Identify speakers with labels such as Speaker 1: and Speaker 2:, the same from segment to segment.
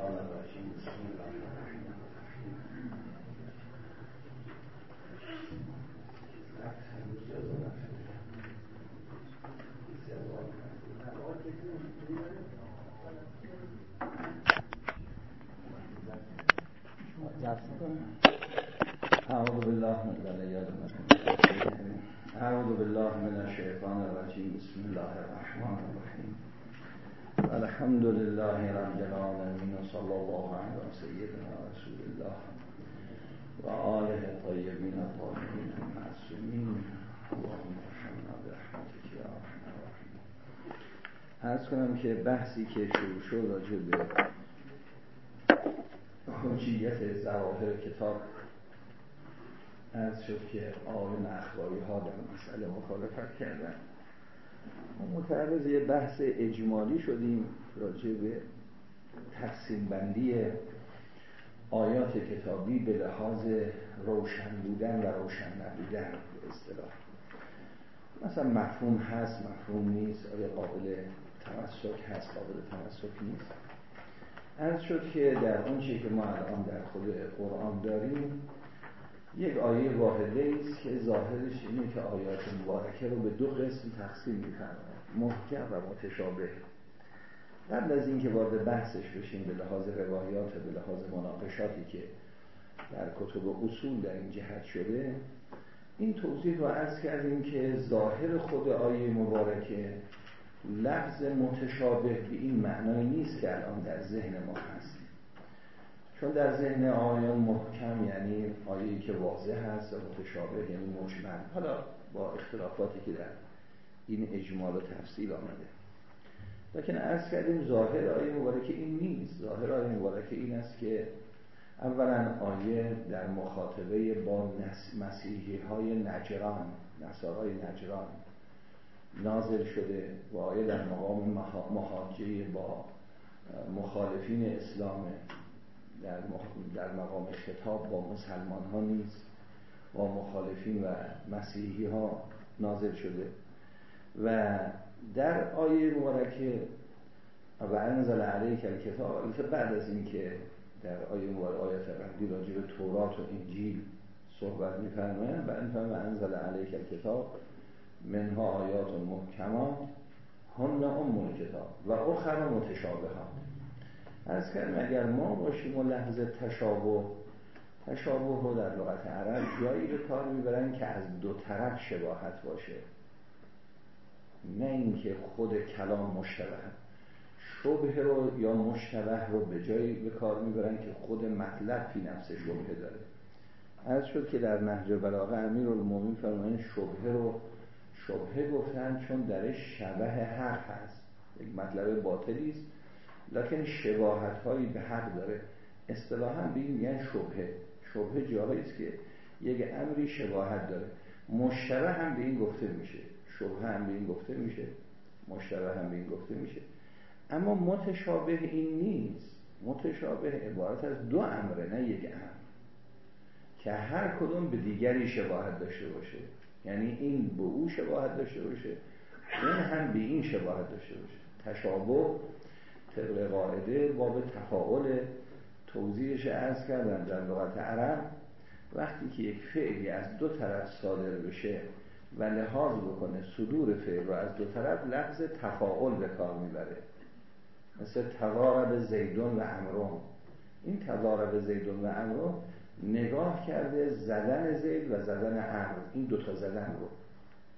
Speaker 1: الشيطان الرجيم بسم الله الرحمن الرحيم أعوذ بالله من الشيطان الرجيم بسم الله الرحمن الرحيم الحمد لله رب العالمين صلى الله على سيدنا رسول الله وآله الطيبين الطاهرين المعصومين اللهم ارحمنا برحمتك يا ارحم الراحمين عرض کنم که بحثی که شروع شد راجع به حجیت ظواهر کتاب از شد که آقایون اخباری ها در مسئله مخالفت کردن. متعرض یه بحث اجمالی شدیم راجع به تقسیم بندی آیات کتابی به لحاظ روشن بودن و روشن نبودن به اصطلاح. مثلا مفهوم هست مفهوم نیست آیا قابل تمسک هست قابل تمسک نیست. از شد که در اون که ما الان در خود قرآن داریم یک آیه واحده است که ظاهرش اینه که آیات مبارکه رو به دو قسم تقسیم می‌فرماید. محکم و متشابه. قبل از اینکه وارد بحثش بشیم به لحاظ روایات به لحاظ مناقشاتی که در کتب اصول در این جهت شده این توضیح رو عرض کردیم که ظاهر خود آیه مبارکه لفظ متشابه به این معنای نیست که الان در ذهن ما هست. چون در ذهن آیان محکم یعنی آیه‌ای که واضح هست و متشابه یعنی مجمل حالا با اختلافاتی که در این اجمال و تفصیل آمده. لیکن ارز کردیم ظاهر آیه مبارکه این نیست. ظاهر آیه مبارکه این است که اولا آیه در مخاطبه با مسیحی های نجران نصارای نجران نازل شده و آیه در مقام محاجه با مخالفین اسلام در, در مقام خطاب با مسلمان ها نیست با مخالفین و مسیحی ها نازل شده. و در آیه مبارکه و انزل علیک الکتاب البته بعد از اینکه در آیه مبارکه آیات قبلی راجع به تورات و انجیل صحبت می‌فرمایند و انفهم انزل علیک الکتاب منها آیات محکمات هن ام کتاب و اخر متشابهات. از کردم اگر ما باشیم و لحظه تشابه تشابه رو در لغت عرب جایی به کار می‌برن که از دو طرف شباهت باشه. نه اینکه خود کلام مشتبه. شبه رو یا مشتبه رو به جایی به کار می‌برن که خود مطلب فی نفس شبه داره. از شد که در نهج بلاغه امیر المومین فرمایند شبه رو شبه گفتن چون درش شبه حق هست. یک مطلب باطلی است. لکن شباهت هایی به حق داره. اصطلاحا این میگن شبهه. شبهه جایی است که یک امری شباهت داره. مشتبه هم به این گفته میشه. شبهه هم به این گفته میشه. مشتبه هم به این گفته میشه. اما متشابه این نیست. متشابه عبارت از دو امره نه یک امر. که هر کدوم به دیگری شباهت داشته باشه. یعنی این به او شباهت داشته باشه. این هم به این شباهت داشته باشه. تشابه طبق قاعده باب تفاعل توضیحش ارز کردن در لغت عرب. وقتی که یک فعلی از دو طرف صادر بشه و لحاظ بکنه صدور فعل رو از دو طرف لفظ تفاعل به کار می‌بره. مثل تضارب زیدون و امرون این تضارب زیدون و امرون نگاه کرده زدن زید و زدن امر این دوتا زدن رو.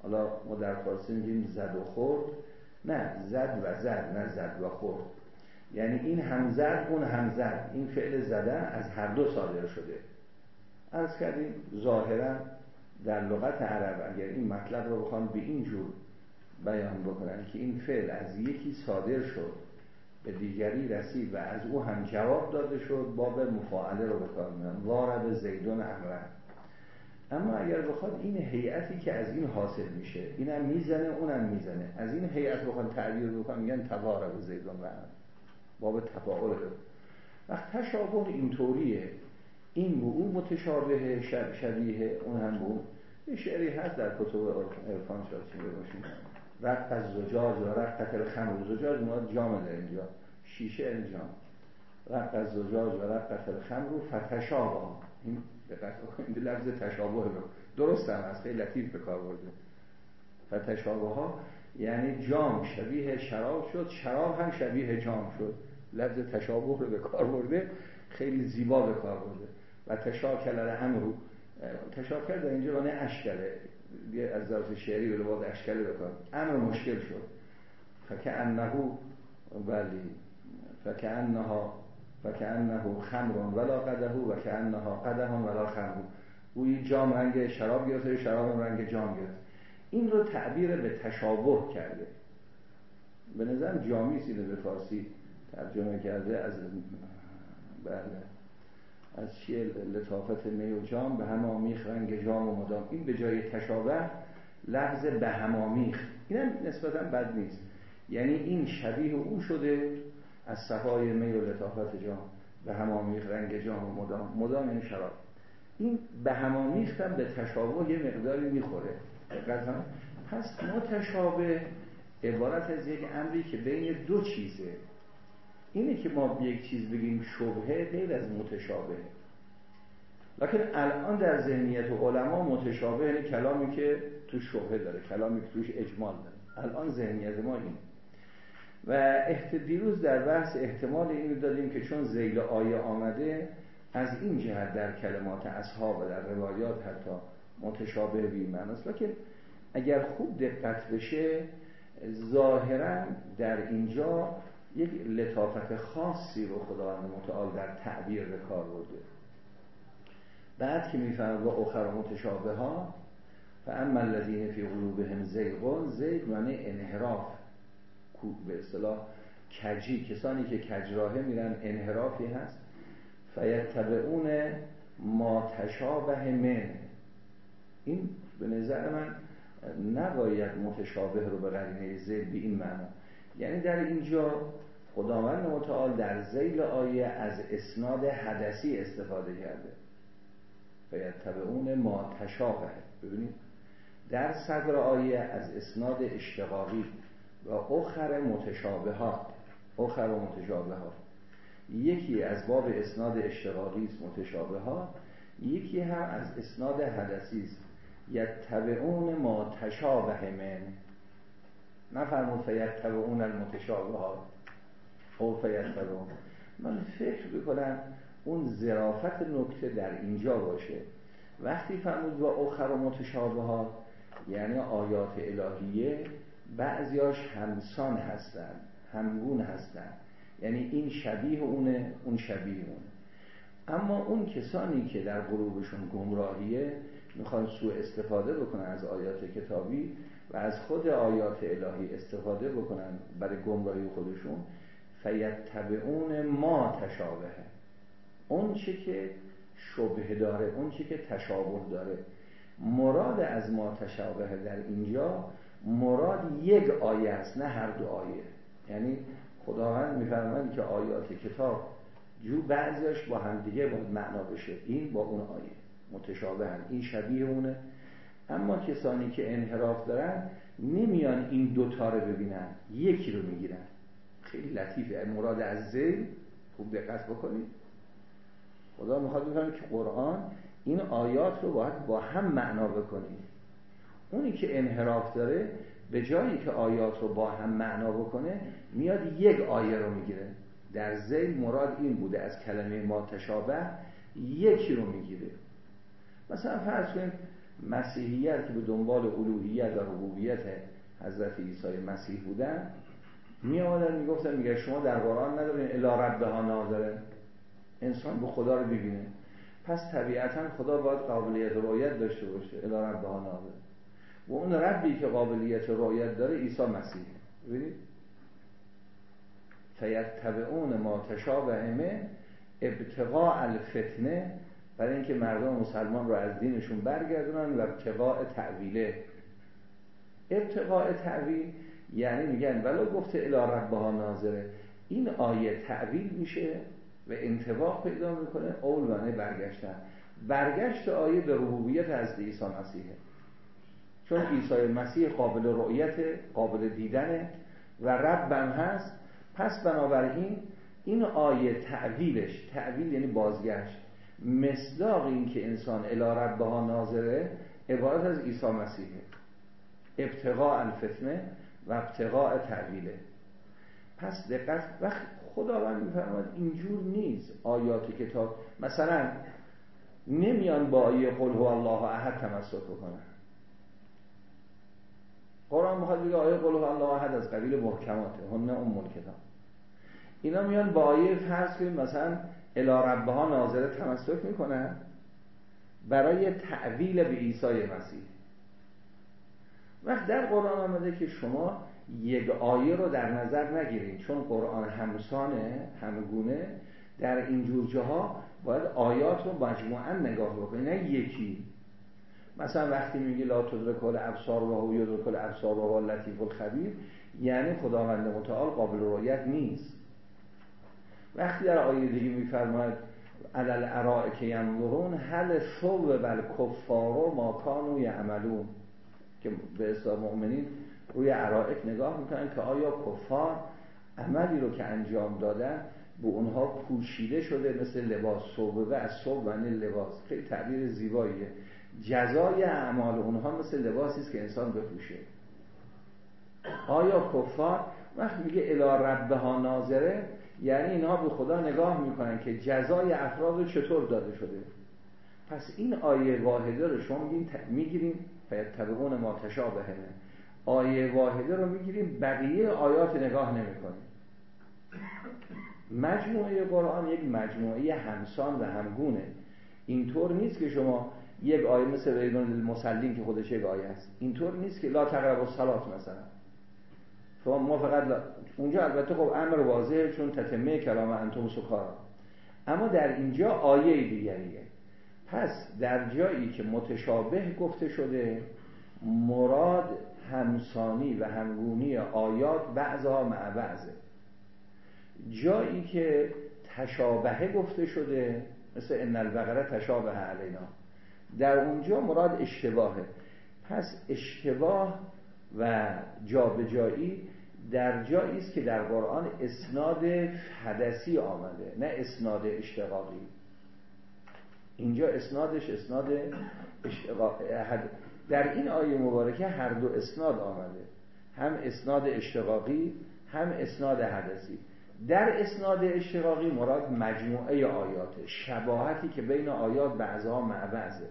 Speaker 1: حالا ما در فارسی میگیم زد و خورد. نه زد و زد نه زد و خورد. یعنی این هم زد اون هم زد این فعل زدن از هر دو صادر شده. از کردیم ظاهرا در لغت عرب اگر این مطلب رو بخوان به این جور بیان بکنن که این فعل از یکی صادر شد به دیگری رسید و از او هم جواب داده شد باب مفاعله رو بکار میان وارد زیدون امرن اما اگر بخواد این هیئتی که از این حاصل میشه اینم می‌زنه اونم می‌زنه. از این هیئت بخوان تعبیر بکنن میگن توارد زیدون و امر باب تفاعل وقت تشابه اینطوریه این به اون متشابه شبیه اون هم به اون یه شعری هست در کتب عرفان شاید باشیم رقت از زجاج و رقت الخمر زجاج مراد جام در اینجا. شیشه این جام. رق زجاج و رقت الخمر رو فتشابه. این دقت لفظ تشابه رو. درست هم از خیلی لطیف به کار برده. فتشابه ها یعنی جام. شبیه شراب شد. شراب هم شبیه جام شد. لفظ تشابه رو به کار برده خیلی زیبا به کار برده. و تشاکل الامر تشاکل در اینجا معنی اشکله. از ذات شعری به لباس اشکله بکن امر مشکل شد. فکعنه ولی فکعنها فکعنه خمر ولا قده و کعنها قده ولا خمر گویی جام رنگ شراب گرفته شراب رنگ جام گرفت این رو تعبیر به تشابه کرده. به نظرم جامی سیده به فارسی. ترجمه کرده از بله. از چیه لطافت می و جام به هم آمیخ رنگ جام و مدام. این به جای تشابه لفظ به هم آمیخ. این نسبتا بد نیست. یعنی این شبیه او شده از صفای می و لطافت جام. به هم آمیخ رنگ جام و مدام. مدام این یعنی شراب. این به هم به تشابه یه مقداری می‌خوره. پس متشابه عبارت از یک امری که بین دو چیزه. اینه که ما یک چیز بگیم شبهه غیر از متشابه. لکن الان در ذهنیت علما متشابه یعنی کلامی که تو شبهه داره کلامی که توش اجمال داره. الان ذهنیت ما این و دیروز در بحث احتمال اینو دادیم که چون زیل آیه آمده از این جهت در کلمات اصحاب و در روایات حتی متشابه بی است لکن اگر خوب دقت بشه ظاهرا در اینجا یک لطافت خاصی رو خداوند متعال در تعبیر به کار برده. بعد که می‌فهمد با اخر متشابه ها و اما الذین فی قلوبهم زیغون زیغ معنی انحراف. به اصطلاح کجی کسانی که کجراهه میرن انحرافی هست. فیتبعون ما تشابه من. این به نظر من نباید متشابه رو به قرینه زید به این معنا. یعنی در اینجا خداوند متعال در زیل آیه از اسناد حدثی استفاده کرده. فیتبعون ما تشابه. ببینید. در صدر آیه از اسناد اشتقاقی و اخر متشابهات. اخر و متشابهات. یکی از باب اسناد اشتقاقی است متشابهات. یکی هم از اسناد حدثی است. یتبعون ما تشابه من. نفرمون فیتبعون المتشابهات. او فیتبعون. من فکر بکنم اون زرافت نکته در اینجا باشه. وقتی فرمود با اخر و متشابهات یعنی آیات الهیه بعضیاش همسان هستن همگون هستن. یعنی این شبیه اونه اون شبیه اونه. اما اون کسانی که در قلوبشون گمراهیه می‌خوان سوء استفاده بکنن از آیات کتابی و از خود آیات الهی استفاده بکنن برای گمراهی خودشون فیتبعون ما تشابهه. اون چه که شبه داره اون چه که تشابه داره. مراد از ما تشابه در اینجا مراد یک آیه است نه هر دو آیه. یعنی خداوند میفرماید که آیات کتاب جو بعضیش با هم دیگه معنا بشه. این با اون آیه. متشابه هم. این شبیه اونه. اما کسانی که انحراف دارن نمیان این دوتا رو ببینن یکی رو می‌گیرن. خیلی لطیفه. مراد از زیل خوب دقت بکنید. خدا می‌خواد بفرمه که قرآن این آیات رو باید با هم معنا بکنید اونی که انحراف داره به جایی که آیات رو با هم معنا بکنه میاد یک آیه رو می‌گیره. در زیل مراد این بوده از کلمه ما تشابه یکی رو می‌گیره. مثلا فرض کنید مسیحیت که به دنبال الوهیت و ربوبیت حضرت عیسی مسیح بودن می آمدن می‌گفتن میگه شما در قرآن ندارین الا ربها ناظره. انسان به خدا رو ببینه پس طبیعتا خدا باید قابلیت رویت داشته باشه الا ربها ناظره. و اون ربی که قابلیت رویت داره عیسی مسیح. ببینید؟ فیتبعون ما تشابه من ابتقاء الفتنه برای اینکه مردم مسلمان رو از دینشون برگردونن و ابتقاء تعویله ابتقاء تعویل یعنی میگن ولو گفته الی ربها ناظره. این آیه تعویل میشه و انتباق پیدا می‌کنه اول معنی برگشتن. برگشت آیه به ربوبیت از عیسی مسیحه چون عیسی مسیح قابل رؤیت قابل دیدنه و ربم هست. پس بنابراین این آیه تعویلش تعویل یعنی بازگشت. مصداق این که انسان الی ربه ها ناظره عبارت از عیسی مسیحه. ابتقاء الفتنه و ابتقاء تعویله پس دقت وقت خداوند میفرماد اینجور نیست آیات کتاب مثلا نمیان با آیه قل هو الله احد تمسک بکنن. قرآن می‌خواد بگه آیه قل هو الله احد از قبیل محکماته هن ام کتاب اینا میان با آیه فرض کنیم مثلا الی ربه ها ناظره تمسک می‌کنن برای تعویل به عیسی مسیح. وقت در قرآن آمده که شما یک آیه رو در نظر نگیرید. چون قرآن همسانه همگونه در این جور جاها باید آیات رو مجموعا نگاه بکنید نه یکی. مثلا وقتی میگی لا تدرک ابصار و هو یدرک الابصار و لطیف الخبیر یعنی خداوند متعال قابل رؤیت نیست. وقتی در آیه دیگه میفرماید علل اراء که ینظرون هل شو بل کفار و ما کانو یعملون. که به اسلام مؤمنین روی عرائق نگاه می‌کنن که آیا کفار عملی رو که انجام دادن به اونها پوشیده شده مثل لباس صوبه از صوب و لباس. خیلی تعبیر زیباییه. جزای اعمال اونها مثل لباسی است که انسان بپوشه. آیا کفار؟ وقت میگه الی ربه ها ناظره یعنی اینها به خدا نگاه می‌کنن که جزای افراد رو چطور داده شده. پس این آیه واحده رو شما می‌گیریم فیتبعون ما تشابهه. آیه واحده رو می‌گیریم بقیه آیات نگاه نمی‌کنیم. مجموعه قرآن یک مجموعه همسان و همگونه. اینطور نیست که شما یک آیه مثل ریدون المسلین که خودش یک آیه است. اینطور نیست که لا تقرب الصلات مثلا. شما ما فقط اونجا البته خب امر واضحه چون تتمه کلام انتم سکارا. اما در اینجا آیه دیگریه. پس در جایی که متشابه گفته شده مراد همسانی و همگونی آیات بعضها مع جایی که تشابهه گفته شده مثل ان البقره تشابه علینا. در اونجا مراد اشتباهه. پس اشتباه و جابجایی در جایی است که در قرآن اسناد حدثی آمده نه اسناد اشتقاقی. اینجا اسنادش اسناد در این آیه مبارکه هر دو اسناد آمده. هم اسناد اشتقاقی هم اسناد حدثی. در اسناد اشتقاقی مراد مجموعه آیات شباهتی که بین آیات بعضها مع بعضه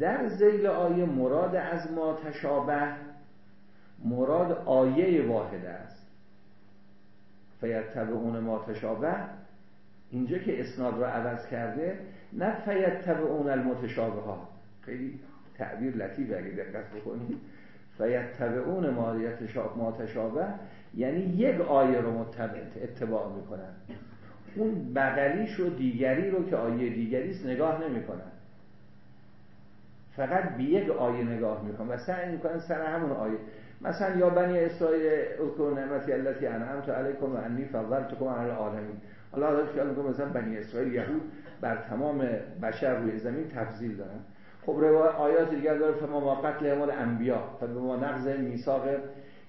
Speaker 1: در زیل آیه مراد از ما تشابه مراد آیه واحده است. فیتبعون ما تشابه اینجا که اسناد رو عوض کرده نه فیتبعون المتشابه ها خیلی تعبیر لطیف اگه دقت بکنید. فیتبعون ما تشابه یعنی یک آیه رو متبع اتباع می‌کنن. اون بغلیش و دیگری رو که آیه دیگری است نگاه نمی‌کنن. فقط به یک آیه نگاه می‌کنن و سعی می‌کنن سر همون آیه. مثلا یا بنی اسرائیل اذکروا نعمتی التي انعمت علیکم و انی فضلتکم علی العالمین. حالا خیال می‌کنه مثلا بنی اسرائیل یهود بر تمام بشر روی زمین تفضیل دارن. خب روایت آیات دیگر داره فما ما قتل همال انبیا به ما نقض میثاق.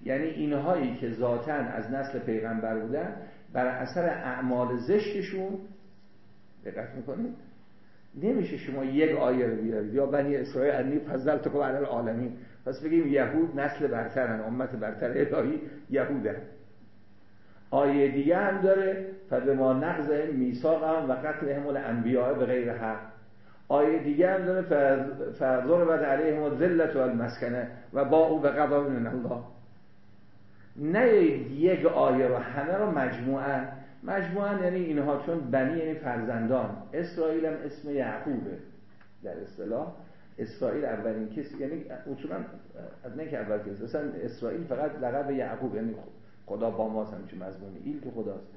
Speaker 1: یعنی اینهایی که ذاتا از نسل پیغمبر بودن بر اثر اعمال زشتشون دقت می‌کنید؟ نمیشه شما یک آیه رو بیارید. یا بنی اسرائیل انی فضلتکم علی العالمین. پس بگیم یهود نسل برترن امت برتر الهی یهودن آیه دیگه هم داره فبه ما نقض میثاق هم و قتل همول انبیاء به غیر حق. آیه دیگه هم داره فرضار بعد علیهم ذلت و المسکنه و با او به قضا من الله. نه یک آیه رو همه رو مجموعا. مجموعا یعنی اینها چون بنی یعنی فرزندان. اسرائیل هم اسم یعقوبه در اصطلاح. اسرائیل اولین کسی یعنی اصولا نه که اول کسی اصلا اسرائیل فقط لقب یعقوب یعنی خدا با ماست همچون مضمونی ایل که خداست.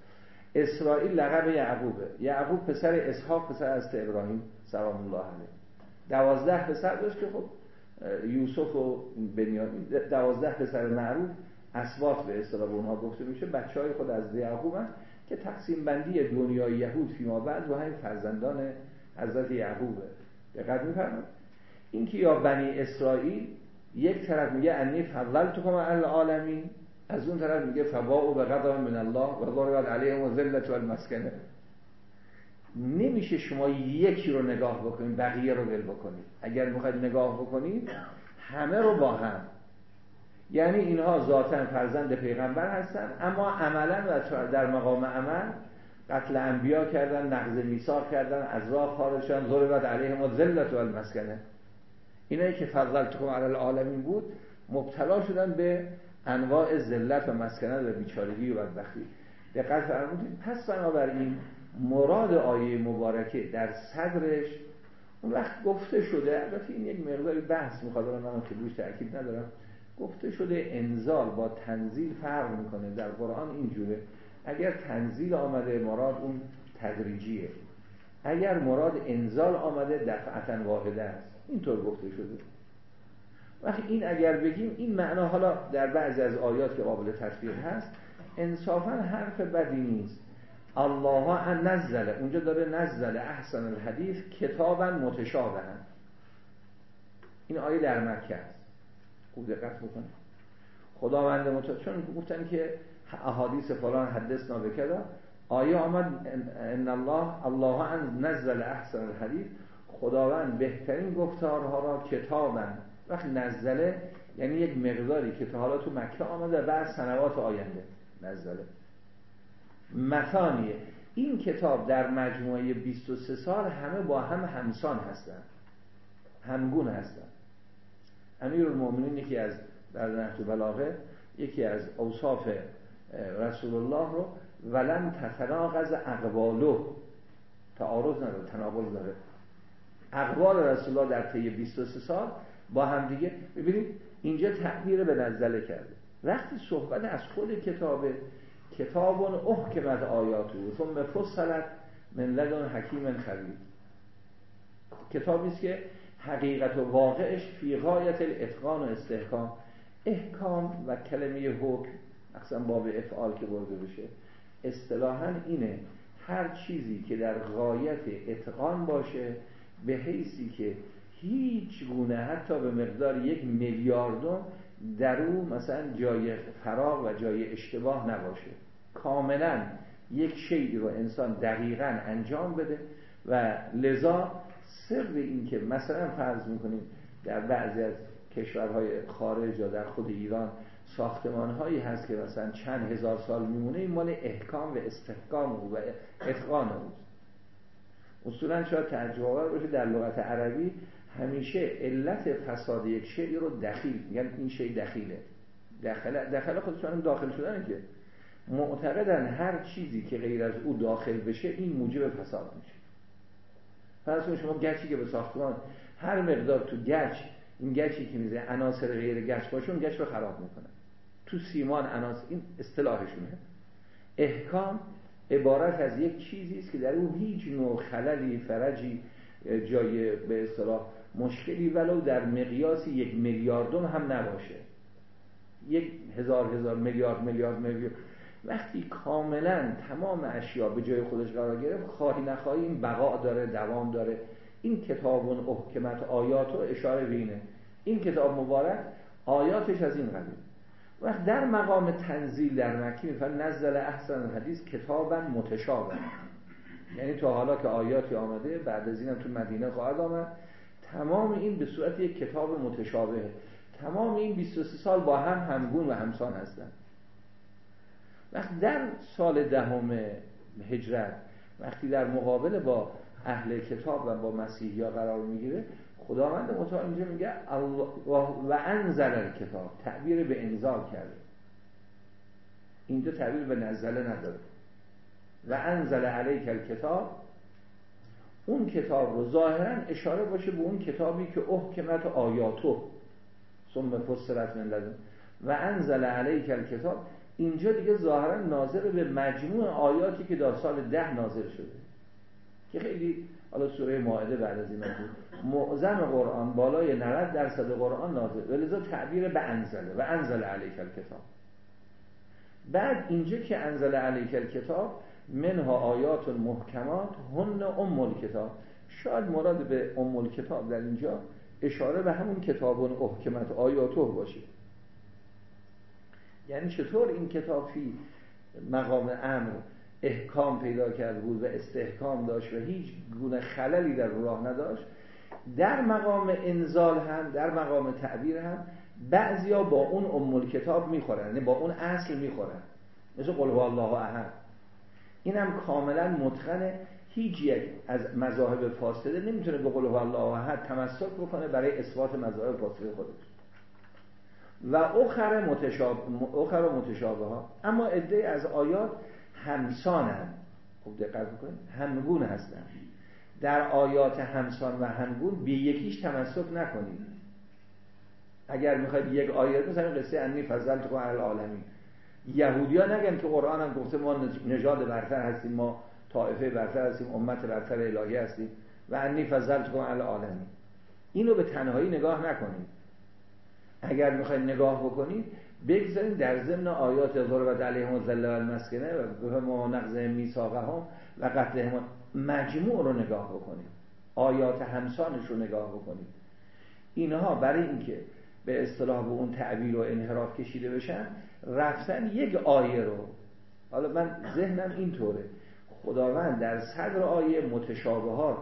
Speaker 1: اسرائیل لقب یعقوبه. یعقوب پسر اسحاق پسر از ابراهیم سلام الله علیه. دوازده پسر داشت که خب یوسف و بنیامین دوازده پسر معروف اسباط به اصطلاح به اونها گفته میشه. بچه های خود از یعقوب که تقسیم بندی دنیای یهود فیما بعد و همین فرزندان حضرت یعقوبه. دقت میفرمایید؟ این که یا بنی اسرائیل یک طرف میگه انی فضلتکم علی العالمین از اون طرف میگه فبا و به قدم من الله و ضربت علیهم و ذلت و المسکنه نمیشه شما یکی رو نگاه بکنید بقیه رو ول بکنید. اگر می‌خواید نگاه بکنید همه رو با هم. یعنی اینها ذاتا فرزند پیغمبر هستن اما عملا و در مقام عمل قتل انبیا کردن نقض میثاق کردن از راه خارج شدن ضربت علیهم و ذلت و المسکنه اینایی که فضلتکم علی العالمین بود مبتلا شدن به انواع ذلت و مسکنت و بیچارگی و بدبختی. دقت فرمودید. پس بنابراین مراد آیه مبارکه در صدرش اون وقت گفته شده البته این یک مقداری بحث می‌خواد من که روش تاکید ندارم. گفته شده انزال با تنزیل فرق می‌کنه. در قرآن اینجوره. اگر تنزیل آمده مراد اون تدریجیه. اگر مراد انزال آمده دفعتا واحده است. اینطور گفته شده. وقتی این اگر بگیم این معنا حالا در بعضی از آیات که قابل تطبیق هست انصافا حرف بدی نیست. الله نزله اونجا داره نزله احسن الحدیث کتابا متشابها. این آیه در مکه است. خوب دقت بکنید. خداوند مت... چون گفتن که احادیث فلان حدث نابکدا آیه آمد ان الله الله نزل احسن الحدیث. خداوند بهترین گفتارها را کتابا وقت نزله یعنی یک مقداری که تا حالا تو مکه آمده بعد سنوات آینده. نزله. مثانیه این کتاب در مجموعه 23 سال همه با هم همسان هستند همگون هستند امیر المؤمنین یکی از در نهج بلاغه یکی از اوصاف رسول الله رو ولن تتناقض اقوالو. تعارض نداره تناقض داره. اقوال رسول الله در طی 23 سال با هم دیگه ببینید اینجا تعبیر به نزله کرده. وقتی صحبت از خود کتابه کتاب احکمت آیاتو ثم فصلت من لدن حکیم خبیر. کتابی است که حقیقت و واقعش فی غایت الاتقان و استحکام. احکام و کلمه حکم اصلا باب افعال که برده بشه اصطلاحا اینه هر چیزی که در غایت اتقان باشه به حیثی که هیچ گونه حتی به مقدار یک میلیاردم در او مثلا جای فراغ و جای اشتباه نباشه. کاملا یک شیعی رو انسان دقیقا انجام بده و لذا سر این که مثلا فرض می‌کنیم در بعضی از کشورهای خارج یا در خود ایران ساختمان هایی هست که مثلا چند هزار سال میمونه این مال احکام و استحکام و اتقان اوست. اصولا شاید ترجمه باشه در لغت عربی همیشه علت فساد یک شیعی رو دخیل میگن این شی دخیله. دخل دخل خودشون داخل شدن که معتقدن هر چیزی که غیر از او داخل بشه این موجب فساد میشه. فرض شما گچی که به ساختمان هر مقدار تو گچ این گچی که میزه عناصر غیر گچ باشه اون گچ رو خراب می‌کنه. تو سیمان عناصر این اصطلاحشونه. احکام عبارت از یک چیزی است که در اون هیچ نوع خللی فرجی جای به اصطلاح مشکلی ولو در مقیاس یک میلیاردم هم نباشه. یک هزار هزار میلیارد میلیارد میلیارد. وقتی کاملا تمام اشیا به جای خودش قرار گرفت خواهی نخواهی این بقا داره دوام داره. این کتاب احکمت آیات رو اشاره بینه این کتاب مبارک آیاتش از این قبیل. وقت در مقام تنزیل در مکی میفرد نزل احسن الحدیث کتابا متشابه یعنی تا حالا که آیاتی آمده بعد از اینم تو مدینه خواهد آمد. تمام این به صورت یک کتاب متشابه. تمام این 23 سال با هم همگون و همسان هستند. وقتی در سال دهم هجرت وقتی در مقابل با اهل کتاب و با مسیحی ها قرار می‌گیره خداوند متعال اینجا میگه و انزل کتاب تعبیر به انزال کرده. اینجا تعبیر به نزله نداره. و انزل علیک کتاب اون کتاب رو ظاهرا اشاره باشه به اون کتابی که احکمت آیاتو. ثم فسرت من لدن. و انزل علیک کتاب اینجا دیگه ظاهرا ناظر به مجموع آیاتی که در سال ده نازل شده. که خیلی حالا سوره ماعده بعد از این بود معظم قرآن بالای 90 درصد قرآن نازل. ولذا تعبیر به انزله. و انزل علیک کتاب بعد اینجا که انزل علیک کتاب منها آیات محکمات هن ام کتاب شاید مراد به ام کتاب در اینجا اشاره به همون کتاب احکمت آیاتو باشه. یعنی چطور این کتاب فی مقام امر؟ احکام پیدا کرده بود و استحکام داشت و هیچ گونه خللی در راه نداشت. در مقام انزال هم در مقام تعبیر هم بعضیا با اون ام کتاب می‌خورن یعنی با اون اصل می‌خورن. مثل قل الله احد. اینم کاملا متقنه. هیچ یک از مذاهب فاسده نمی‌تونه به قل الله احد تمسک بکنه برای اثبات مذاهب فاسده خودش. و اخر متشابه اخر متشابه ها اما عده از آیات همسانن. خوب دقت بکنید. همگون هستن. در آیات همسان و همگون به یکیش تمسک نکنید. اگر می‌خواید یک آیه مثلا قصه انی فضلت کو العالمین یهودیا نگن که قرآن هم گفته ما نژاد برتر هستیم ما طائفه برتر هستیم امت برتر الهی هستیم و انی فضلت کو اینو به تنهایی نگاه نکنید. اگر می‌خواید نگاه بکنید بگذارید در ضمن آیات ضربت علیهم الذله و المسکنه و ما نقض هم و قتل مجموع رو نگاه بکنید آیات همسانش رو نگاه بکنید اینها برای اینکه به اصطلاح به اون تعبیر و انحراف کشیده بشن رفتن یک آیه رو. حالا من ذهنم اینطوره. خداوند در صدر آیه متشابهات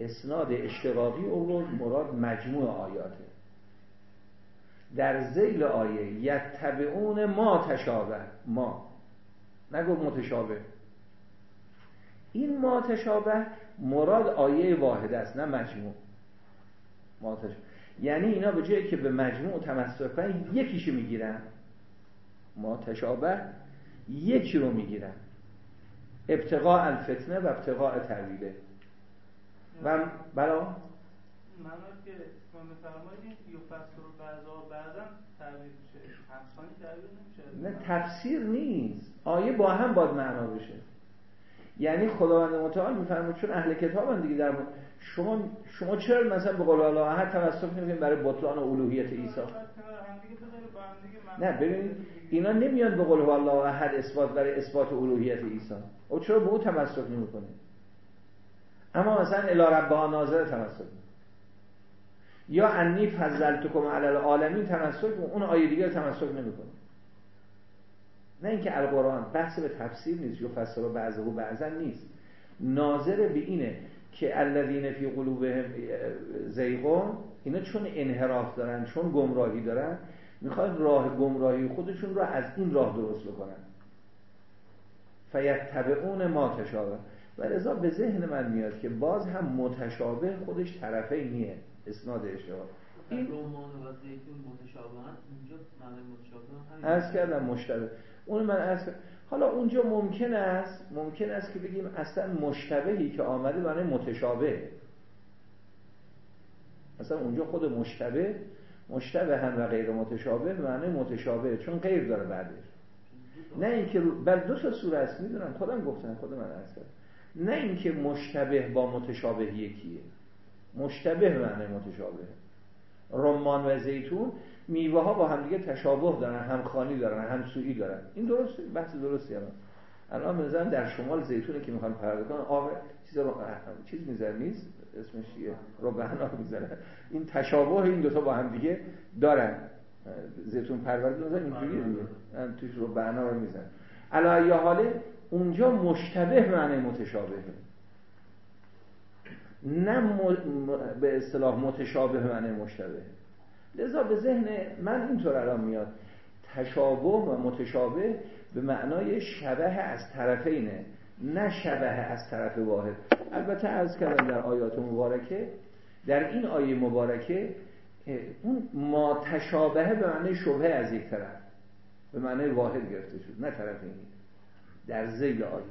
Speaker 1: اسناد اشتراقی رو مراد مجموع آیاته. در زیل آیه یتبعون ما تشابه. ما. نگو متشابه این ما تشابه مراد آیه واحده است نه مجموع. ما یعنی اینا به جایی که به مجموع تمسک کنن یکیشو می‌گیرن. ما تشابه یکی رو می‌گیرن. ابتقاء الفتنه و ابتقاء ترویله و بلا؟
Speaker 2: معنی که میفرمایید یفسر بعضا بعضا تعبیر میشه. همسانی تعبیر نمیشه.
Speaker 1: نه تفسیر نیست. آیه با هم باید معنا بشه یعنی خداوند متعال میفرماید چون اهل کتاب هم دیگه در شما شما چرا مثلا به قول الله احد توسط نمی‌کنید برای بطلان الوهیت عیسی؟ نه ببینید اینا نمیان به قول الله احد اثبات برای اثبات الوهیت عیسی. او چرا به او تمسک نمی‌کنید اما مثلا الی ربها ناظر تمسک یا انی فضلتکم علی العالمین تمسک اون آیه دیگه تمسک نمی‌کنه. نه اینکه القرآن بحث به تفسیر نیست یا فسر بعضه و بعضا نیست. ناظر به اینه که الذین فی قلوبهم زیغون اینا چون انحراف دارن چون گمراهی دارن می‌خواد راه گمراهی خودشون رو از این راه درست بکنن. فیتبعون ما تشابه. و رضا به ذهن من میاد که باز هم متشابه خودش طرفه نیه. اسناد اشتباه.
Speaker 3: این رومان و زیتون متشابهن اونجا معنی متشابه
Speaker 1: کردم مشتبه. اون من عرض حالا اونجا ممکن است ممکن است که بگیم اصلا مشتبهی که آمده معنی متشابه. اصلا اونجا خود مشتبه مشتبه هم و غیر متشابه معنی متشابه چون غیر داره بعدش. نه اینکه بل دو تا سوره است می‌دونم خودم گفتم خود من عرض کردم. نه اینکه مشتبه با متشابه یکیه. مشتبه معنی متشابه. رمان و زیتون میوه ها با همدیگه تشابه دارن همخانی دارن همسویی دارن. این درست بحث درستی هم. الان مثلا در شمال زیتونه که می‌خوان پرده کنن آب چیز رو چیز می‌ذاره نیست اسمش چیه؟ روبهنا می‌ذاره. این تشابه این دوتا با هم دیگه دارن. زیتون پرورده مثلا اینجوریه دیگه. توش روبهنا رو می‌زنن علی حاله اونجا مشتبه معنی متشابهه. نه به اصطلاح متشابه معنی مشتبه. لذا به ذهن من اینطور الان میاد. تشابه و متشابه به معنای شبه از طرفینه نه شبه از طرف واحد. البته از کردم در آیات مبارکه در این آیه مبارکه اون ما تشابه به معنی شبه از یک طرف به معنی واحد گرفته شد نه طرفینی در زیل آیه.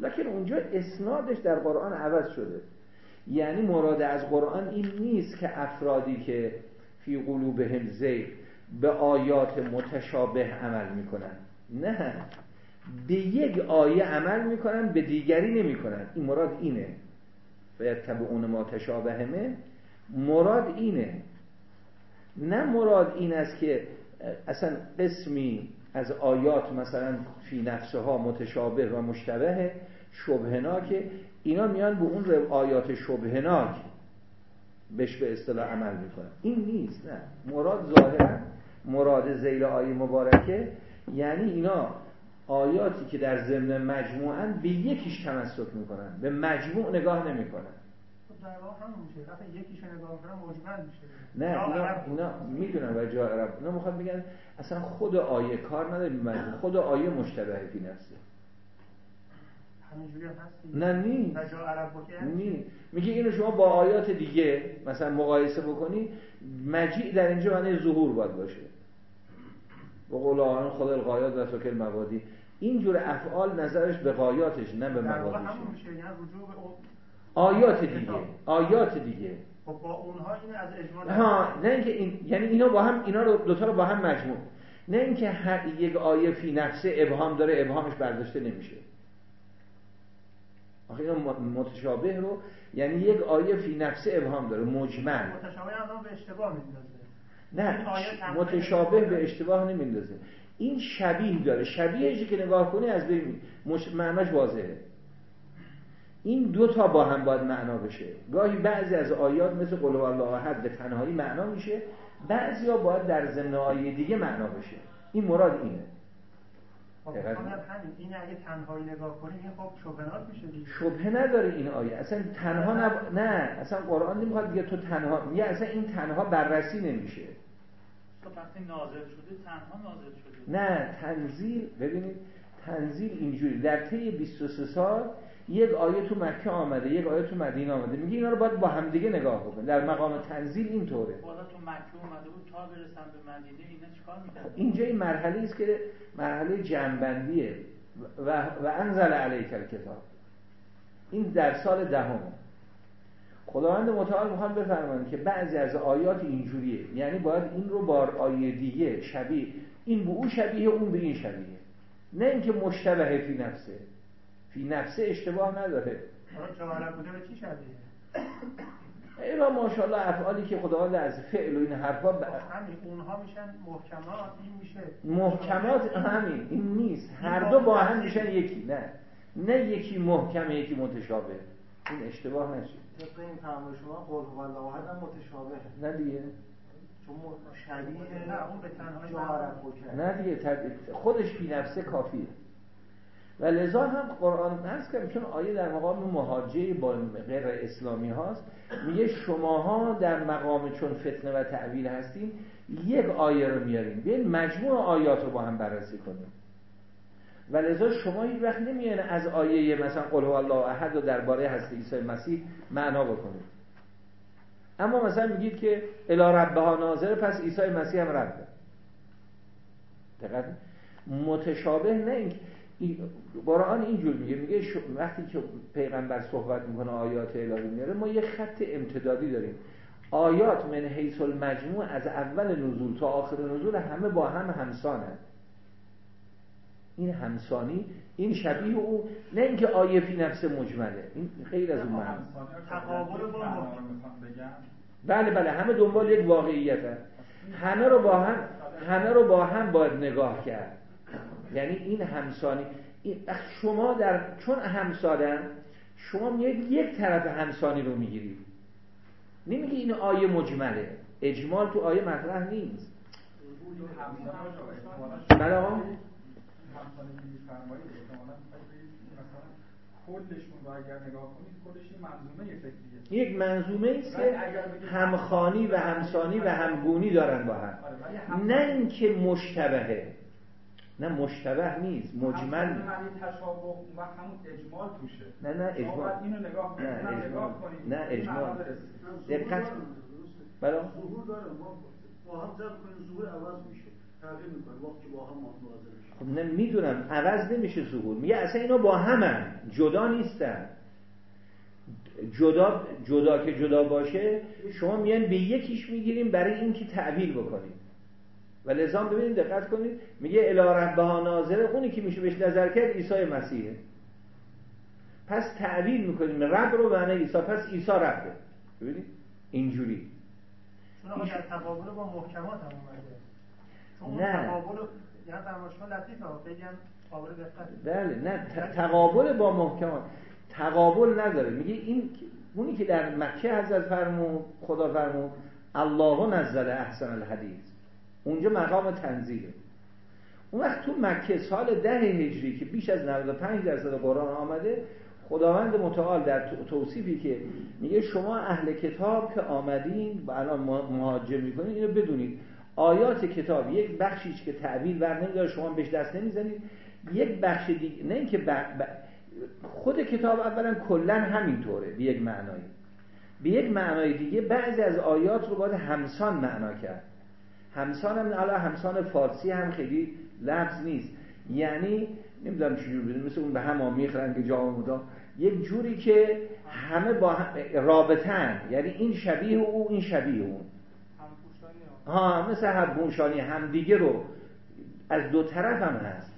Speaker 1: لکن اونجا اسنادش در قرآن عوض شده. یعنی مراد از قرآن این نیست که افرادی که فی قلوبهم زیغ به آیات متشابه عمل می‌کنن نه. به یک آیه عمل می‌کنن به دیگری نمی‌کنن این مراد اینه. باید اون ما تشابهمه. مراد اینه. نه مراد این است که اصلا قسمی از آیات مثلا فی نفسها متشابه و مشتبه شبهناکه اینا میان به اون آیات شبهناک بهش به اصطلاح عمل می‌کنن. این نیست نه. مراد ظاهرا مراد زیل آیه مبارکه. یعنی اینا آیاتی که در ضمن مجموعن به یکیش تمسک می‌کنن. به مجموع نگاه نمی‌کنن.
Speaker 4: خب
Speaker 1: نه اینا, اینا می‌دونم و جا عرب اینا می‌خواد بگن اصلا خود آیه کار نداره مجموع خود آیه مشتبه فی نفسه. نه نی نی میگه اینو شما با آیات دیگه مثلا مقایسه بکنی مجیع در اینجا معنی ظهور باید باشه. به قول آن خود القایات و سکل مبادی. اینجور افعال نظرش به قایاتش نه به مبادیش.
Speaker 4: یعنی
Speaker 1: آیات دیگه. آیات دیگه.
Speaker 4: خب با اونها این از اجمال
Speaker 1: ها نه اینکه این یعنی اینا با هم اینا رو دوتا رو با هم مجموع. نه اینکه هر یک آیه فی نفسه ابهام داره ابهامش برداشته نمیشه. آخه اینا متشابه رو یعنی یک آیه فی نفسه ابهام داره مجمل.
Speaker 4: متشابه هم به اشتباه میندازه.
Speaker 1: نه متشابه به اشتباه نمیندازه. این شبیه داره. شبیهش که نگاه کنی از ببین مش... معناش واضحه. این دو تا با هم باید معنا بشه. گاهی بعضی از آیات مثل قول الله احد به تنهایی معنا میشه. بعضی ها باید در ضمن آیه دیگه معنا بشه. این مراد اینه.
Speaker 4: این اگه تنهایی نگاه کنیم این خب شبهنات میشه دیگه.
Speaker 1: شبهه نداره این آیه. اصلا تنها نب... نه اصلا قرآن نمی‌خواد دیگه تو تنها میگه اصلا این تنها بررسی نمیشه.
Speaker 2: تو وقتی نازل شده تنها نازل شده.
Speaker 1: نه تنزیل ببینید تنزیل اینجوری. در طی 23 سال یک آیه تو مکه آمده یک آیه تو مدینه آمده. میگه اینا رو باید با همدیگه نگاه بکن در مقام تنزیل اینطوره.
Speaker 2: بالا تو مکه اومده بود تا برسن به مدینه اینا چیکار می‌کردن؟
Speaker 1: اینجا این مرحله است که مرحله جنبندیه. و, و انزل علیک الکتاب. این در سال دهم. خداوند متعال می‌خواد بفرمایند که بعضی از آیات اینجوریه. یعنی باید این رو بار آیه دیگه شبیه این به او شبیه اون به این شبیه. نه اینکه مشتبه فی نفسه. فی نفسه اشتباه نداره.
Speaker 4: بوده به چی شبیه
Speaker 1: اینا ماشاءالله افعالی که خداوند از فعل و این حرفا ب...
Speaker 4: همین اونها میشن محکمات این میشه
Speaker 1: محکمات همین این نیست. هر دو با هم میشن یکی نه. نه یکی محکمه یکی متشابه. این اشتباه نشه.
Speaker 5: طبق این تعامل شما قول هو الله هم متشابه
Speaker 1: نه دیگه.
Speaker 5: چون شبیه
Speaker 4: نه اون به تنهایی
Speaker 1: نه دیگه خودش بی نفسه کافیه. و لذا هم قرآن هست که چون آیه در مقام مهاجه با غیر اسلامی هاست میگه شماها در مقام چون فتنه و تعویل هستیم یک آیه رو میاریم بیاین مجموع آیات رو با هم بررسی کنیم. و لذا شما هیچ وقت نمیان از آیه مثلا قل الله احد رو درباره هست عیسی مسیح معنا بکنید. اما مثلا میگید که الی ربها ناظر پس عیسی مسیح هم ربه. متشابه نه اینکه قرآن اینجور میگه میگه وقتی که پیغمبر صحبت می‌کنه آیات الهی میاره ما یه خط امتدادی داریم. آیات من حیث المجموع از اول نزول تا آخر نزول همه با هم همسانه این همسانی این شبیه او نه اینکه آیه فی نفس مجمله. این خیلی از اون معنی.
Speaker 4: تقابل با
Speaker 1: بله بله همه دنبال یک واقعیت هست. همه رو با هم همه رو با هم باید نگاه کرد. یعنی این همسانی شما در چون همسادن شما میاد یک طرف همسانی رو می‌گیرید نمیگه این آیه مجمله. اجمال تو آیه مطرح نیست. بله آقا.
Speaker 6: کلشون رو اگر نگاه کنید کلش منظومه
Speaker 1: فکریه. یک منظومه است که همخانی و همسانی و همگونی دارن با هم. آره، نه اینکه مشتبهه. نه مشتبه نیست مجمل
Speaker 6: معنی تشابه و همون اجمال توشه.
Speaker 1: نه نه اجمال.
Speaker 6: اینو نگاه کنید نه نگاه کنید.
Speaker 1: نه اجمال. دقت بله.
Speaker 5: ظهور داره. ما با هم ضرب کنیم ظهور عوض میشه. تغییر می‌کنه. وقتی با هم
Speaker 1: خب نه می‌دونم. عوض نمیشه ظهور میگه اصلا اینا با همن. جدا نیستن. جدا جدا که جدا باشه شما میان به یکیش می‌گیریم برای اینکه تعبیر بکنیم. و لذا ببینید دقت کنید میگه الی ربها ناظره اونی که میشه بهش نظر کرد عیسی مسیحه. پس تعبیر می‌کنیم رب رو معنی عیسی پس عیسی ربه. ببینید؟ اینجوری.
Speaker 4: چون در تقابل با محکمات هم اومده. چون نه. تقابل یعنی در لطیفه بگم قابل دقت.
Speaker 1: بله نه. تقابل با محکمات. تقابل نداره. میگه این اونی که در مکه حضرت فرمود خدا فرمود الله نزل احسن الحدیث. اونجا مقام تنزیله. اون وقت تو مکه سال ده هجری که بیش از 95 درصد قرآن آمده خداوند متعال در توصیفی که میگه شما اهل کتاب که آمدین و الان مهاجر می‌کنید اینو بدونید. آیات کتاب یک بخشیش که تعبیر بر نمیداره شما بهش دست نمی‌زنید. یک بخش دیگه نه اینکه خود کتاب اولا کلا همینطوره به یک معنایی. به یک معنای دیگه بعضی از آیات رو باید همسان معنا کرد. همسان هم حالا همسان فارسی هم خیلی لفظ نیست. یعنی نمی‌دونم چجور بدون مثل اون به هم آمیخ رنگ جامودا یک جوری که همه با هم رابطن یعنی این شبیه او این شبیه اون. ها. مثل هم همدیگه رو. از دو طرف هم هست.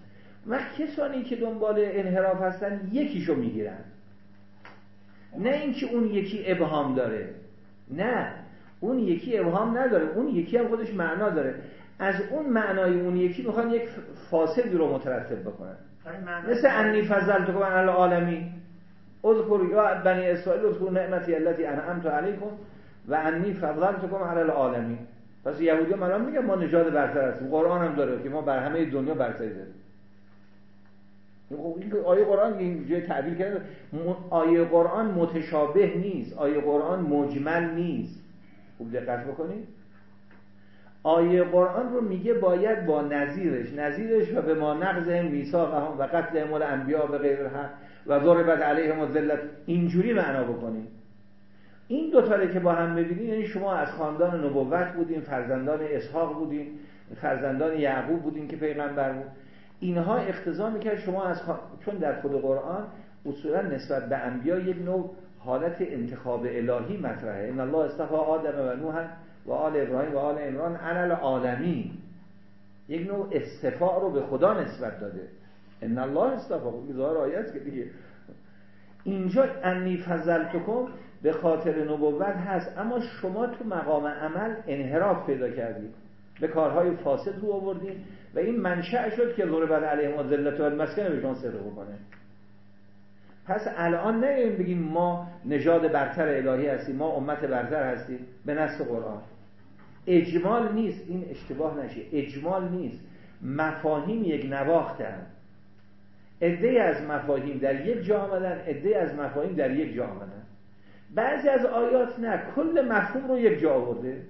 Speaker 1: و کسانی که دنبال انحراف هستن یکیشو می‌گیرن. نه اینکه اون یکی ابهام داره. نه. اون یکی ابهام نداره اون یکی هم خودش معنا داره. از اون معنای اون یکی می‌خوان یک فاصلی رو مترتب بکنن. مثل انی فضلتکم علی العالمین اذکر یا بنی اسرائیل اذکر نعمتی التي انعمت علیکم و انی فضلتکم علی العالمین. پس یهودی هم الان میگن ما نژاد برتر هستیم. قرآن هم داره که ما بر همه دنیا برتری داریم. خب آیه قرآن اینجا تعبیر کرده. آیه قرآن متشابه نیست. آیه قرآن مجمل نیست. خوب دقت بکنید. آیه قرآن رو میگه باید با نظیرش نظیرش و به ما نقض میثاق و قتل امول انبیا به غیر حق و ضربت علیهم الذلت اینجوری معنا بکنید این دو که با هم ببینید یعنی شما از خاندان نبوت بودین فرزندان اسحاق بودین فرزندان یعقوب بودین که پیغمبر بود. اینها اقتضا می‌کرد شما از چون در خود قرآن اصولا نسبت به انبیا یک نوع حالت انتخاب الهی مطرحه. ان الله اصطفى آدم و نوح و آل ابراهیم و آل عمران علل عالمین یک نوع استفاع رو به خدا نسبت داده. ان الله اصطفى خب ظاهر آیت که دیگه. اینجا انی فضلتکم به خاطر نبوت هست. اما شما تو مقام عمل انحراف پیدا کردید به کارهای فاسد رو آوردید و این منشأ شد که ضرب علیهم ذلت و المسکن به شما صدق بکنه. پس الان نگیم بگیم ما نژاد برتر الهی هستیم ما امت برتر هستیم به نص قرآن. اجمال نیست این اشتباه نشه. اجمال نیست. مفاهیم یک نواختن. عده از مفاهیم در یک جا آمدن عده از مفاهیم در یک جا آمدن. بعضی از آیات نه کل مفهوم رو یک جا آورده.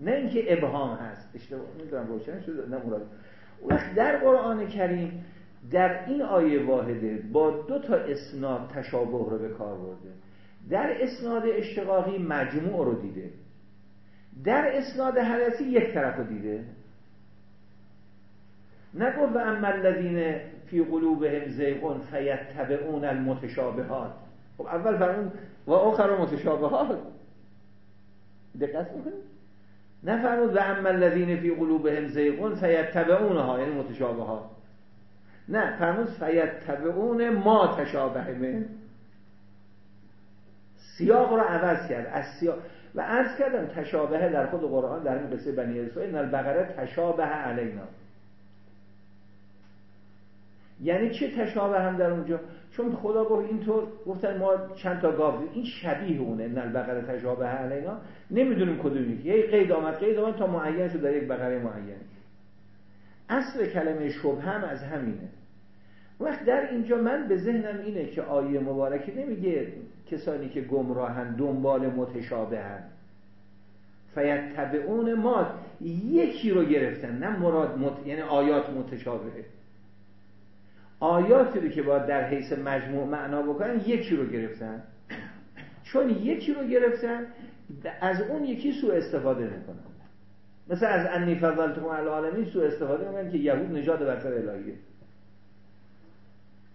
Speaker 1: نه اینکه ابهام هست. اشتباه می‌دونم روشن شد نه مراد. وقت در قرآن کریم در این آیه واحده با دو تا اسناد تشابه رو به کار برده. در اسناد اشتقاقی مجموع رو دیده. در اسناد حدثی یک طرف رو دیده. نگفت و اما الذین فی قلوبهم زیغون فیتبعون المتشابهات. خب اول فرمون و آخر متشابهات. دقت می‌کنید؟ نفرمود و اما الذین فی قلوبهم زیغون فیتبعونها یعنی متشابهات. نه فرمود فیتبعون ما تشابه من سیاق رو عوض کرد. از سیاق و عرض کردم تشابه در خود قرآن در این قصه بنی اسرائیل البقره تشابه علینا. یعنی چه تشابه هم در اونجا؟ چون خدا گفت اینطور گفتن ما چند تا گاو این شبیه اونه ان البقره تشابه علینا. نمی‌دونیم کدومی یه قید آمد قید آمد تا معین شد در یک بقره معین اصل کلمه شبه هم از همینه. وقت در اینجا من به ذهنم اینه که آیه مبارکه نمیگه کسانی که گمراهن دنبال متشابهن. فیتبعون ما یکی رو گرفتن نه مراد مت... یعنی آیات متشابهه. آیاتی رو که باید در حیث مجموع معنا بکنن یکی رو گرفتن. چون یکی رو گرفتن از اون یکی سوء استفاده می‌کنن مثل از انی فضلتکم علی العالمین سوء استفاده می‌کنن که یهود نژاد برتر الهیه.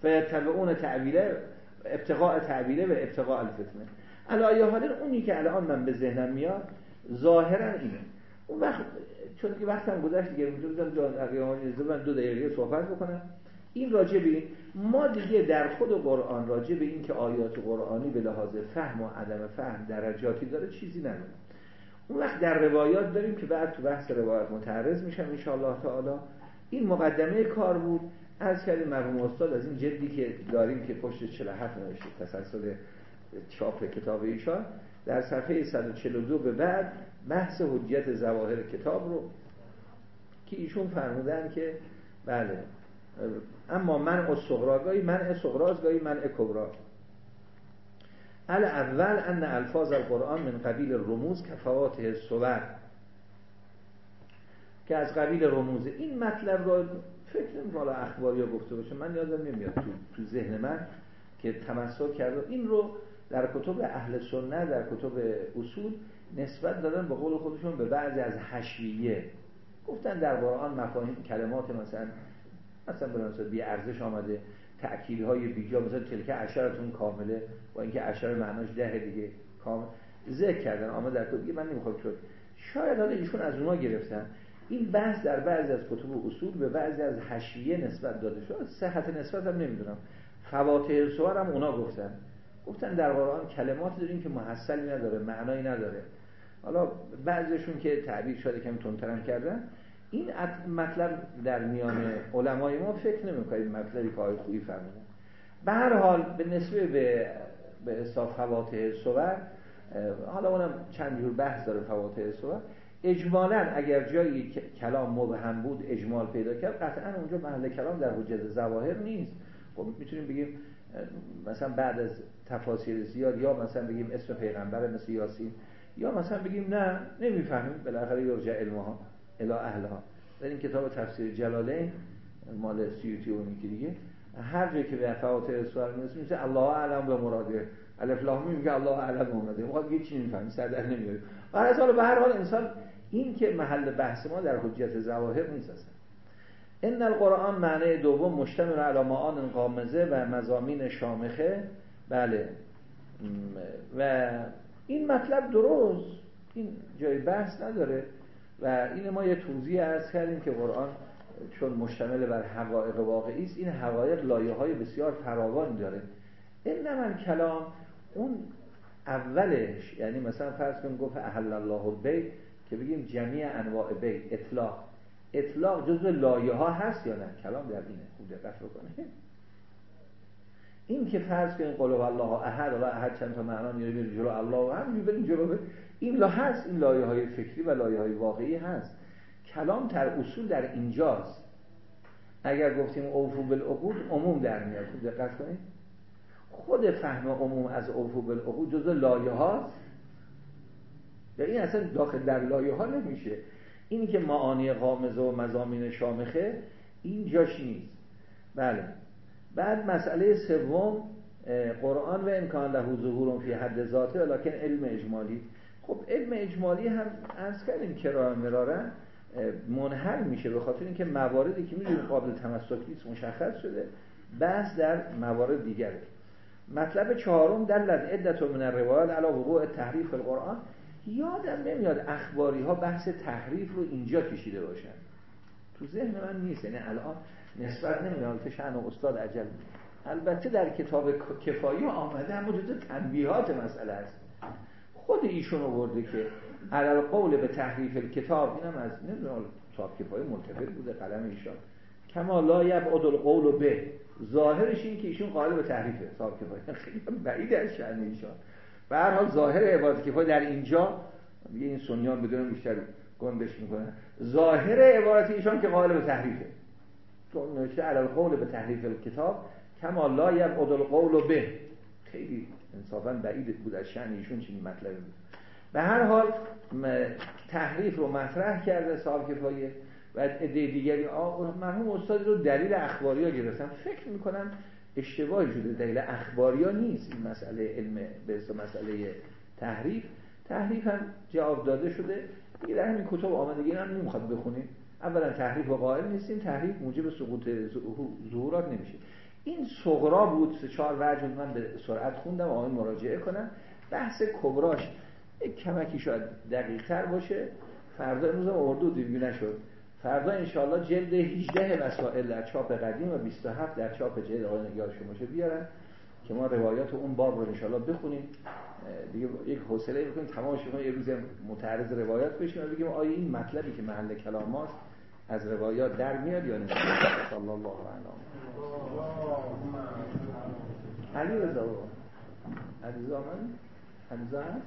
Speaker 1: فیتبعون تعبیره ابتقاء تعبیره و ابتقاء الفتنه. علایه حالا اونی که الان من به ذهنم میاد ظاهرا اینه. اون وقت چون که وقتم گذشت دیگه من دو دقیقه صحبت بکنم. این راجع به ما دیگه در خود قرآن راجع به این که آیات قرآنی به لحاظ فهم و عدم فهم درجاتی داره چیزی نداره اون وقت در روایات داریم که بعد تو بحث روایات متعرض میشم ان تعالی. این مقدمه کار بود. از کردیم مرحوم استاد از این جدی که داریم که پشت 47 نوشته تسلسل چاپ کتاب ایشان در صفحه 142 به بعد بحث حجیت زواهر کتاب رو که ایشون فرمودن که بله اما من گاهی من گاهی من کبرا اول ان الفاظ القرآن من قبیل رموز کفوات صور؟ که از قبیل رموز. این مطلب را فکر نمی‌کنم اخباری ها گفته باشه. من یادم نمیاد تو, تو ذهن من که تمسک کرده. این رو در کتب اهل سنت در کتب اصول نسبت دادن به قول خودشون به بعضی از حشویه. گفتن در قرآن مفاهیم کلمات مثلا مثلا به بی ارزش آمده. تأکید های بیجا مثلا تلکه عشرتون کامله با اینکه عشر معناش ده دیگه کامل. ذکر کردن آمده در کتب. من نمی‌خوام شد شاید حالا ایشون از اونها گرفتن. این بحث در بعضی از کتب اصول به بعضی از حشیه نسبت داده شد. صحت نسبت هم نمی‌دونم. فواتح سوار هم اونا گفتن. گفتن در قرآن کلمات داریم که محصلی نداره معنایی نداره. حالا بعضیشون که تعبیر شده کمی تندترم کردن این مطلب در میان علمای ما فکر نمی‌کنیم مطلبی که آقای خویی فرمودن. به هر حال به نسبه به به حساب فواتح صور حالا اونم چند جور بحث داره فواتح صور. اجمالا اگر جایی کلام مبهم بود اجمال پیدا کرد قطعا اونجا محل کلام در حجت زواهر نیست. خب می‌تونیم بگیم مثلا بعد از تفاصیل زیاد یا مثلا بگیم اسم پیغمبر مثل یاسین یا مثلا بگیم نه نمی‌فهمیم بالاخره یرجع علمها. الی اهلها. در این کتاب تفسیر جلاله مال سیوتی و که دیگه هر جایی که به فواتح سوال می‌رسه میشه الله اعلم به مراده الف لام میگه الله اعلم مراده می‌خواد یه چیزی نمی‌فهمی سر در نمیاره و از حال به هر حال انسان این که محل بحث ما در حجیت ظواهر نیست اصلا. ان القرآن معنی دوم مشتمل علی معان قامزه و مزامین شامخه. بله. و این مطلب درست. این جای بحث نداره. و این ما یه توضیح ارز کردیم که قرآن چون مشتمل بر حقایق واقعی است این حقایق لایه های بسیار فراوانی داره. این من کلام اون اولش یعنی مثلا فرض کنیم گفت احل الله بی که بگیم جمعی انواع بی اطلاق. اطلاق جزء لایه ها هست یا نه؟ کلام در اینه. خوب دقت بکنه این که فرض کنیم قل الله احد الله احد چند تا معنا میاره جلو الله و هم بریم جلو. این لا هست این لایه های فکری و لایه های واقعی هست. کلام در اصول در اینجاست. اگر گفتیم اوفو بالعقود عموم در میاد. خوب دقت کنید. خود فهم عموم از اوفو بالعقود جزء لایه هاست. یا این اصلا داخل در لایه ها نمیشه. اینی که معانی غامزه و مزامین شامخه این جاش نیست. بله. بعد مسئله سوم قرآن و امکان له ظهور فی حد ذاته ولیکن علم اجمالی خب علم اجمالی هم ارز کردیم کرار مرارن منحل میشه به خاطر اینکه مواردی که می‌دونیم قابل تمسک نیست مشخص شده بحث در موارد دیگره. مطلب چهارم دلت عدت من الروایات علی وقوع تحریف القرآن. یادم نمیاد اخباری ها بحث تحریف رو اینجا کشیده باشن. تو ذهن من نیست یعنی الان نسبت نمی‌دونم که شأن استاد عجل البته در کتاب کفایی آمده اما جزء تنبیهات مسئله است. خود ایشون آورده که علل قول به تحریف کتاب اینم از نمی‌دونم کفایی منتفر بوده قلم ایشان. کما لا القول به. ظاهرش این که ایشون قائل به تحریفه کتاب کفایی خیلی بعید از شأن ایشان. به هر حال ظاهر عبادت کفایی در اینجا دیگه این سنیان بدون بیشتر گندش می‌کنن. ظاهر عبارت ایشان که قائل به تحریفه نوشته علل قول به تحریف کتاب کما لا القول به. خیلی انصافا بعید بود از شأن ایشون چنین مطلبی بود. به هر حال تحریف رو مطرح کرده صاحب کفایه و عده دیگری. مرحوم استاد رو دلیل اخباری ها گرفتن. فکر می‌کنن اشتباهی شده. دلیل اخباری ها نیست این مسئله علم به مسئله تحریف. تحریف هم جواب داده شده. دیگه در همین کتب آمدگی هم نمی‌خواد بخونیم. اولا تحریف و قائل نیستیم. تحریف موجب سقوط ظهورات نمیشه. این صغرا بود سه چهار وجه من به سرعت خوندم آقای مراجعه کنم. بحث کبراش یک کمکی شاید دقیق تر باشه. فردا امروز اردو دیگه نشد فردا انشاءالله جلد 18 وسائل در چاپ قدیم و 27 در چاپ جلد آقای نگار شماشه بیارن که ما روایات اون باب رو انشاءالله بخونیم. دیگه یک حوصله بکنیم. تمام شما یه روز متعرض روایات بشیم و بگیم آیا این مطلبی که محل کلام ماست از روایات در میاد یا نه صلی الله علیه علی رضا علی من رضا هست؟